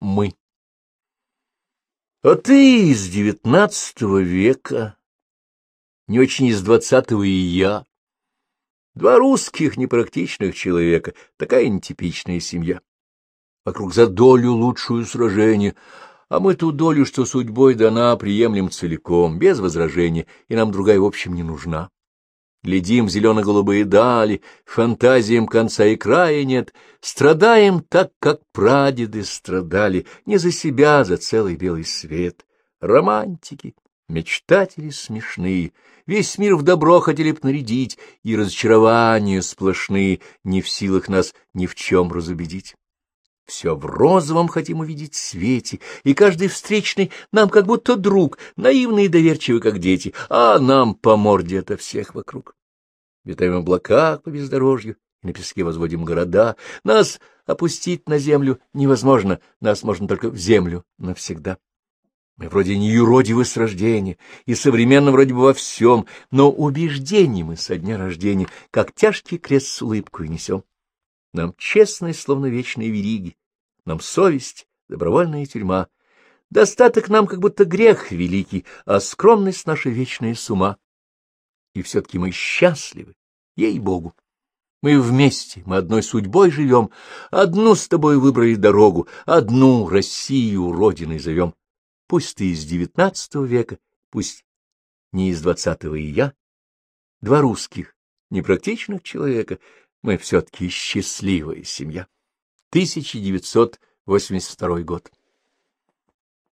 Мы. А ты из девятнадцатого века, не очень из двадцатого и я. Два русских непрактичных человека, такая нетипичная семья. Вокруг за долю лучшую сражение, а мы ту долю, что судьбой дана, приемлем целиком, без возражения, и нам другая в общем не нужна. Глядим зелено-голубые дали, фантазиям конца и края нет, страдаем так, как прадеды страдали, не за себя, за целый белый свет. Романтики, мечтатели смешные, весь мир в добро хотели б нарядить, и разочарования сплошные не в силах нас ни в чем разубедить. Все в розовом хотим увидеть свете, и каждый встречный нам как будто друг, наивный и доверчивый, как дети, а нам по морде это всех вокруг. Витаем в облаках по бездорожью, и на песке возводим города. Нас опустить на землю невозможно, нас можно только в землю навсегда. Мы вроде не юродивы с рождения, и современно вроде бы во всем, но убеждений мы со дня рождения, как тяжкий крест с улыбкой несем. Нам честность, словно вечные вериги, нам совесть, добровольная тюрьма. Достаток нам как будто грех великий, а скромность наша вечная с ума. И все-таки мы счастливы, ей-богу. Мы вместе, мы одной судьбой живем, одну с тобой выбрали дорогу, одну Россию родиной зовем. Пусть ты из девятнадцатого века, пусть не из двадцатого и я. Два русских, непрактичных человека, мы все-таки счастливая семья. 1982 год.